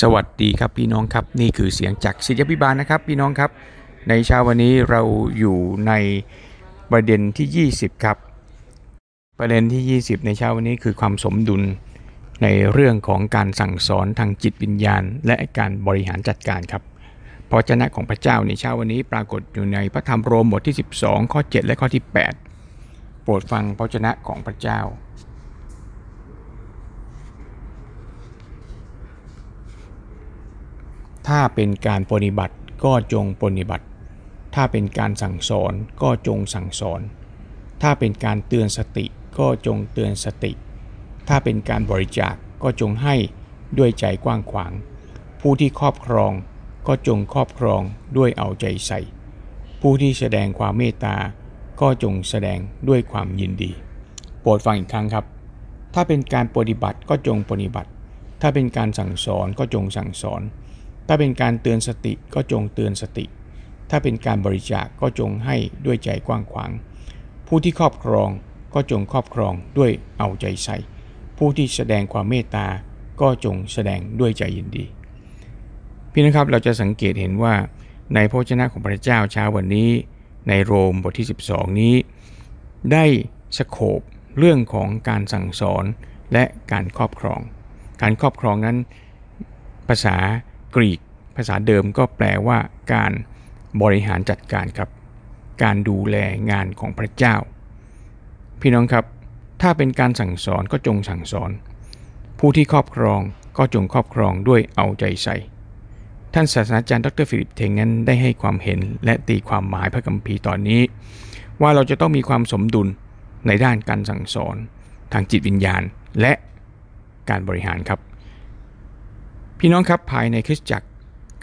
สวัสดีครับพี่น้องครับนี่คือเสียงจากศิษยพิบาลนะครับพี่น้องครับ ในเช้าวันนี้เราอยู่ในประเด็นที่ 20 ครับ ประเด็นที่ 20 ในเช้าวันนี้คือความสมดุลในเรื่องของการสั่งสอนทางจิตวิญญาณ และการบริหารจัดการครับพระเจ้าของพระเจ้าในเช้าวันนี้ปรากฏอยู่ในพระธรรมโรมบทที่ 12 ข้อ 7 และข้อที่ 8 โปรดฟังพระเจ้าของพระเจ้า ถ้าเป็นการปฏิบัติก็จงปฏิบัติ ถ้าเป็นการสั่งสอนก็จงสั่งสอน ถ้าเป็นการเตือนสติก็จงเตือนสติ ถ้าเป็นการบริจาคก็จงให้ด้วยใจกว้างขวาง ผู้ที่ครอบครองก็จงครอบครองด้วยเอาใจใส่ ผู้ที่แสดงความเมตตา ก็จงแสดงด้วยความยินดี โปรดฟังอีกครั้งครับ ถ้าเป็นการปฏิบัติก็จงปฏิบัติ ถ้าเป็นการสั่งสอนก็จงสั่งสอน ถ้าเป็นการเตือนสติก็จงเตือนสติ ถ้าเป็นการบริจาคก็จงให้ด้วยใจกว้างขวาง ผู้ที่ครอบครองก็จงครอบครองด้วยเอาใจใส่ ผู้ที่แสดงความเมตตา ก็จงแสดงด้วยใจยินดี พี่นะครับเราจะสังเกตเห็นว่าในพระเจ้าของพระเจ้าเช้าวันนี้ ในโรมบทที่ 12 นี้ ได้สโคบเรื่องของการสั่งสอนและการครอบครอง การครอบครองนั้น ภาษา กรีก ภาษาเดิมก็แปลว่าการบริหารจัดการครับ การดูแลงานของพระเจ้า พี่น้องครับ ถ้าเป็นการสั่งสอนก็จงสั่งสอน ผู้ที่ครอบครองก็จงครอบครองด้วยเอาใจใส่ ท่านศาสตราจารย์ดรฟิลิปเทงนั้นได้ให้ความเห็นและตีความหมายพระคัมภีร์ตอนนี้ ว่าเราจะต้องมีความสมดุลในด้านการสั่งสอน ทางจิตวิญญาณและการบริหารครับ พี่น้องครับภายในคริสตจักร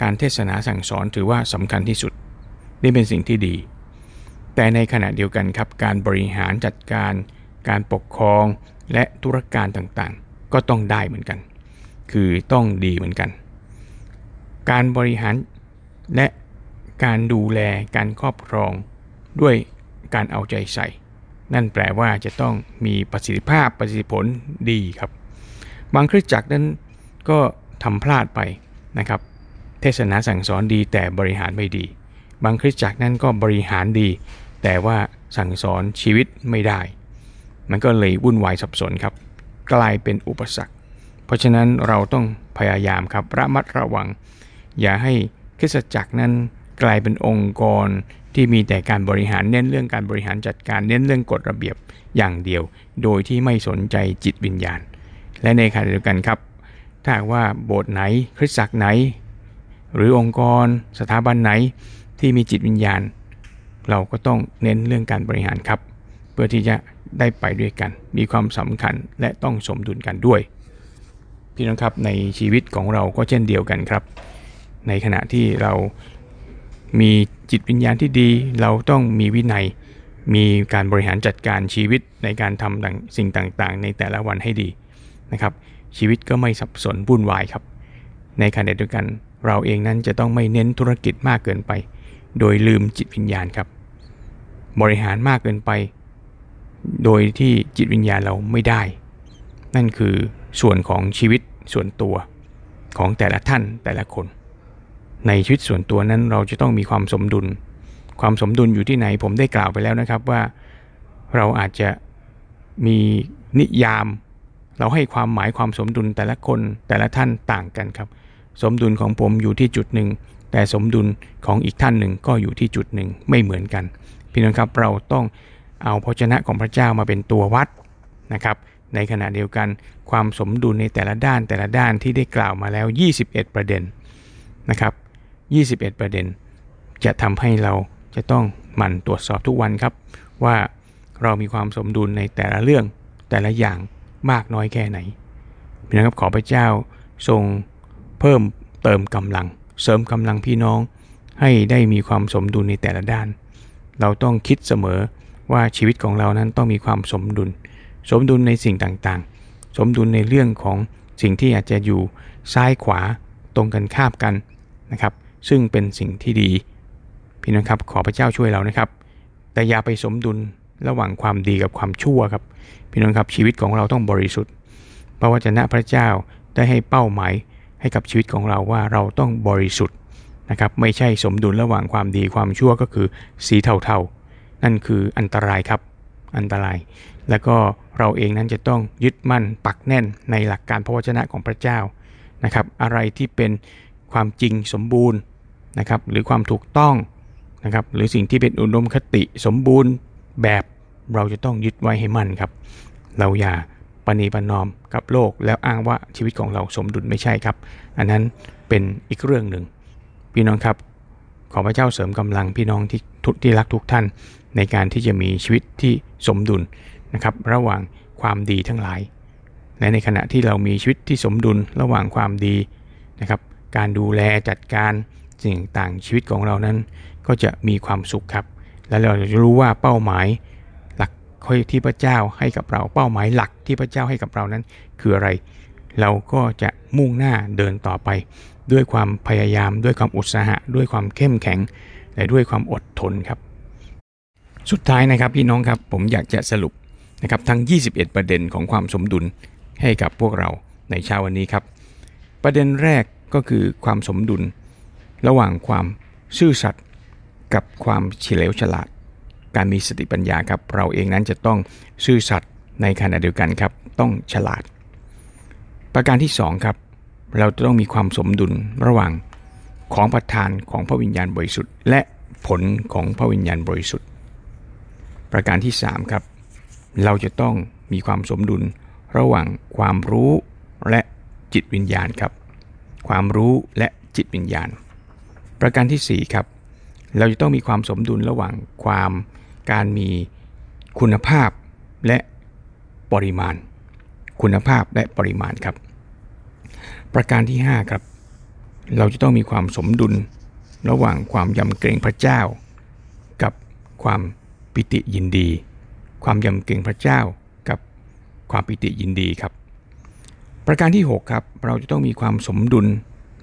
การเทศนาสั่งสอนถือว่าสำคัญที่สุด นี่เป็นสิ่งที่ดี แต่ในขณะเดียวกันครับการบริหารจัดการ การปกครองและธุรการต่างๆ ก็ต้องได้เหมือนกัน คือต้องดีเหมือนกัน การบริหารและการดูแลการครอบครองด้วยการเอาใจใส่ นั่นแปลว่าจะต้องมีประสิทธิภาพประสิทธิผลดีครับ บางคริสตจักรนั้นก็ ทำพลาดไปนะครับ เทศนาสั่งสอนดีแต่บริหารไม่ดี บางคริสตจักรนั้นก็บริหารดี แต่ว่าสั่งสอนชีวิตไม่ได้ มันก็เลยวุ่นวายสับสนครับ กลายเป็นอุปสรรค เพราะฉะนั้นเราต้องพยายามครับระมัดระวัง อย่าให้คริสตจักรนั้นกลายเป็นองค์กรที่มีแต่การบริหารเน้นเรื่องการบริหารจัดการเน้นเรื่องกฎระเบียบอย่างเดียว โดยที่ไม่สนใจจิตวิญญาณ และในขณะเดียวกันครับ ถ้าว่าโบสถ์ไหนคริสตจักรไหน หรือองค์กรสถาบันไหนที่มีจิตวิญญาณ เราก็ต้องเน้นเรื่องการบริหารครับ เพื่อที่จะได้ไปด้วยกัน มีความสำคัญและต้องสมดุลกันด้วย พี่น้องครับในชีวิตของเราก็เช่นเดียวกันครับ ในขณะที่เรามีจิตวิญญาณที่ดี เราต้องมีวินัย มีการบริหารจัดการชีวิตในการทำสิ่งต่างๆ ในแต่ละวันให้ดีนะครับ ชีวิตก็ไม่สับสนวุ่นวายครับ ในขณะเดียวกันเราเองนั้นจะต้องไม่เน้นธุรกิจมากเกินไป โดยลืมจิตวิญญาณครับ บริหารมากเกินไป โดยที่จิตวิญญาณเราไม่ได้ นั่นคือส่วนของชีวิตส่วนตัวของแต่ละท่านแต่ละคน ในชีวิตส่วนตัวนั้นเราจะต้องมีความสมดุล ความสมดุลอยู่ที่ไหนผมได้กล่าวไปแล้วนะครับว่า เราอาจจะมีนิยาม เราให้ความหมายความสมดุลแต่ละคนแต่ละท่านต่างกันครับ สมดุลของผมอยู่ที่จุดหนึ่ง แต่สมดุลของอีกท่านหนึ่งก็อยู่ที่จุดหนึ่งไม่เหมือนกัน พี่น้องครับเราต้องเอาพระชนะของพระเจ้ามาเป็นตัววัดนะครับในขณะเดียวกันความสมดุลในแต่ละด้านแต่ละด้านที่ได้กล่าวมาแล้ว 21 ประเด็นนะครับ21 ประเด็น จะทำให้เราจะต้องหมั่นตรวจสอบทุกวันครับ ว่าเรามีความสมดุลในแต่ละเรื่องแต่ละอย่าง มากน้อยแค่ไหนพี่น้องครับขอพระเจ้าทรงเพิ่มเติมกำลัง เสริมกำลังพี่น้องให้ได้มีความสมดุลในแต่ละด้าน เราต้องคิดเสมอว่าชีวิตของเรานั้นต้องมีความสมดุล สมดุลในสิ่งต่างๆ สมดุลในเรื่องของสิ่งที่อาจจะอยู่ซ้ายขวาตรงกันข้ามกันนะครับ ซึ่งเป็นสิ่งที่ดี พี่น้องครับขอพระเจ้าช่วยเรานะครับ แต่อย่าไปสมดุล ระหว่างความดีกับความชั่วครับ พี่น้องครับชีวิตของเราต้องบริสุทธิ์ พระวจนะพระเจ้าได้ให้เป้าหมายให้กับชีวิตของเราว่าเราต้องบริสุทธิ์นะครับไม่ใช่สมดุลระหว่างความดีความชั่วก็คือสีเทาๆ นั่นคืออันตรายครับอันตราย แล้วก็เราเองนั้นจะต้องยึดมั่นปักแน่นในหลักการพระวจนะของพระเจ้านะครับอะไรที่เป็นความจริงสมบูรณ์นะครับหรือความถูกต้องนะครับหรือสิ่งที่เป็นอุดมคติสมบูรณ์ แบบเราจะต้องยึดไว้ให้มั่นครับ เราอย่าปณีปนอมกับโลกแล้วอ้างว่าชีวิตของเราสมดุลไม่ใช่ครับ อันนั้นเป็นอีกเรื่องหนึ่ง พี่น้องครับ ขอพระเจ้าเสริมกำลังพี่น้องที่ทุกที่รักทุกท่าน ในการที่จะมีชีวิตที่สมดุลนะครับ ระหว่างความดีทั้งหลาย และในขณะที่เรามีชีวิตที่สมดุลระหว่างความดีนะครับ การดูแลจัดการสิ่งต่างชีวิตของเรานั้น ก็จะมีความสุขครับ และเราจะรู้ว่าเป้าหมายหลักที่พระเจ้าให้กับเรา เป้าหมายหลักที่พระเจ้าให้กับเรานั้น คืออะไร เราก็จะมุ่งหน้าเดินต่อไป ด้วยความพยายามด้วยความอุตสาหะ ด้วยความเข้มแข็ง และด้วยความอดทนครับ สุดท้ายนะครับพี่น้องครับผมอยากจะสรุปนะครับทั้ง 21 ประเด็นของความสมดุลให้กับพวกเราในเช้าวันนี้ครับ ประเด็นแรกก็คือความสมดุล ระหว่างความซื่อสัตย์ กับความเฉลียวฉลาด การมีสติปัญญาครับ เราเองนั้นจะต้องซื่อสัตย์ในขณะเดียวกันครับ ต้องฉลาด ประการที่2ครับเราจะต้องมีความสมดุลระหว่างของประทานของพระวิญญาณบริสุทธิ์ และผลของพระวิญญาณบริสุทธิ์ ประการที่3ครับเราจะต้องมีความสมดุลระหว่างความรู้และจิตวิญญาณครับ ความรู้และจิตวิญญาณ ประการที่4ครับ เราจะต้องมีความสมดุลระหว่างความการมีคุณภาพและปริมาณ คุณภาพและปริมาณครับ ประการที่ 5 ครับ เราจะต้องมีความสมดุลระหว่างความยำเกรงพระเจ้า กับความปิติยินดี ความยำเกรงพระเจ้า กับความปิติยินดีครับ ประการที่ 6 ครับ เราจะต้องมีความสมดุล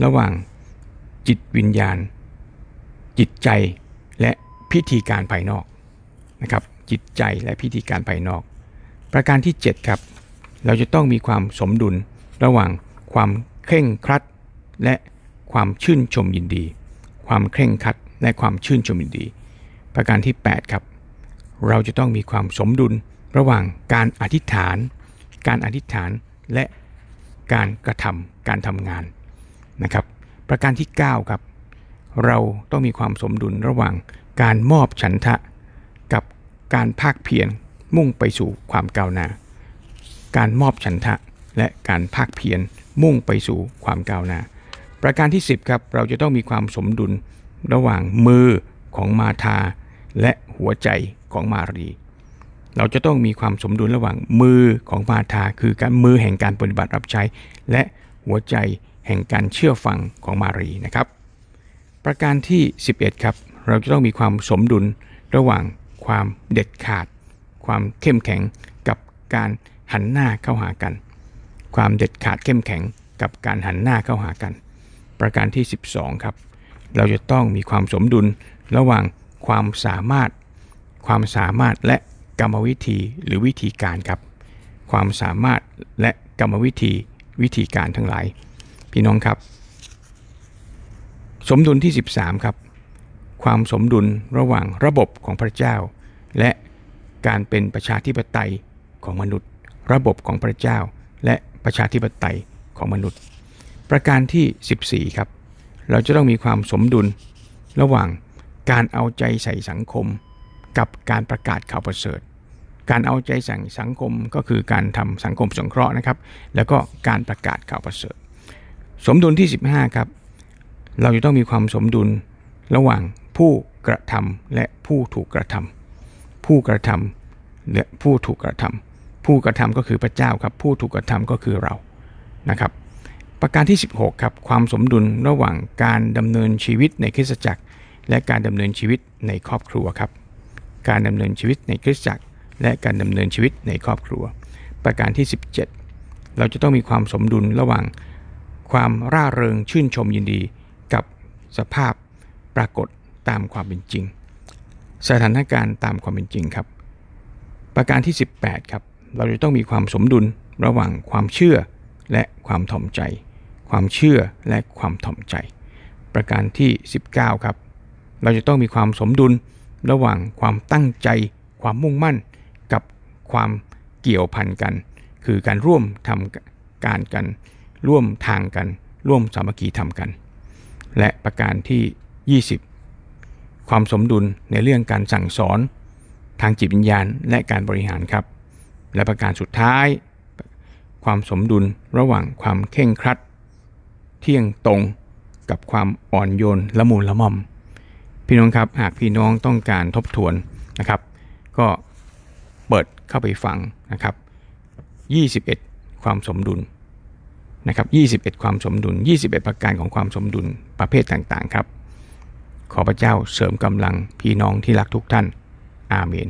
ระหว่างจิตวิญญาณ จิตใจและพิธีการภายนอกนะครับจิตใจและพิธีการภายนอก ประการที่7ครับเราจะต้องมีความสมดุลระหว่างความเคร่งครัด และความชื่นชมยินดี ความเคร่งครัดและความชื่นชมยินดี ประการที่8ครับเราจะต้องมีความสมดุลระหว่างการอธิษฐาน การอธิษฐานและการกระทำการทำงานนะครับ ประการที่ 9 ครับ เราต้องมีความสมดุลระหว่างการมอบฉันทะ กับการภาคเพียรมุ่งไปสู่ความก้าวหน้า การมอบฉันทะและการภาคเพียรมุ่งไปสู่ความก้าวหน้า ประการที่ 10ครับเราจะต้องมีความสมดุลระหว่างมือของมาธาและหัวใจของมารี เราจะต้องมีความสมดุลระหว่างมือของมาธาคือการมือแห่งการปฏิบัติรับใช้ และหัวใจแห่งการเชื่อฟังของมารีนะครับ ประการที่ 11 ครับ เราจะต้องมีความสมดุลระหว่างความเด็ดขาด ความเข้มแข็งกับการหันหน้าเข้าหากัน ความเด็ดขาดเข้มแข็งกับการหันหน้าเข้าหากัน ประการที่ 12 ครับ เราจะต้องมีความสมดุลระหว่างความสามารถ ความสามารถและกรรมวิธีหรือวิธีการครับ ความสามารถและกรรมวิธีวิธีการทั้งหลาย พี่น้องครับ สมดุลที่ 13 ครับ ความสมดุลระหว่างระบบของพระเจ้า และการเป็นประชาธิปไตยของมนุษย์ ระบบของพระเจ้า และประชาธิปไตยของมนุษย์ ประการที่ 14 ครับ เราจะต้องมีความสมดุลระหว่างการเอาใจใส่สังคม กับการประกาศข่าวประเสริฐ การเอาใจใส่สังคมก็คือการทำสังคมสงเคราะห์นะครับ แล้วก็การประกาศข่าวประเสริฐ สมดุลที่ 15 ครับ เราจะต้องมีความสมดุลระหว่างผู้กระทำและผู้ถูกกระทำผู้กระทำและผู้ถูกกระทำผู้กระทำก็คือพระเจ้าครับ ผู้ถูกกระทำก็คือเรานะครับ ประการที่ 16ครับความสมดุลระหว่างการดำเนินชีวิตในคริสตจักร และการดำเนินชีวิตในครอบครัวครับ การดำเนินชีวิตในคริสตจักร และการดำเนินชีวิตในครอบครัว ประการที่ 17 เราจะต้องมีความสมดุลระหว่างความร่าเริงชื่นชมยินดี สภาพปรากฏตามความเป็นจริง สถานการณ์ตามความเป็นจริงครับ ประการที่ 18ครับเราจะต้องมีความสมดุลระหว่างความเชื่อและความถ่อมใจ ความเชื่อและความถ่อมใจ ประการที่ 19ครับเราจะต้องมีความสมดุลระหว่างความตั้งใจ ความมุ่งมั่น กับความเกี่ยวพันกัน คือการร่วมทำการกัน ร่วมทางกัน ร่วมสามัคคีทำกัน และประการที่ 20 ความสมดุลในเรื่องการสั่งสอน ทางจิตวิญญาณและการบริหารครับ และประการสุดท้าย ความสมดุลระหว่างความเข่งครัด เที่ยงตรงกับความอ่อนโยนละมุนละม่อม พี่น้องครับหากพี่น้องต้องการทบทวนนะครับ ก็เปิดเข้าไปฟังนะครับ 21 ความสมดุลนะครับ 21 ความสมดุล 21 ประการของความสมดุล ประเภทต่างๆครับ ขอพระเจ้าเสริมกำลังพี่น้องที่รักทุกท่าน อาเมน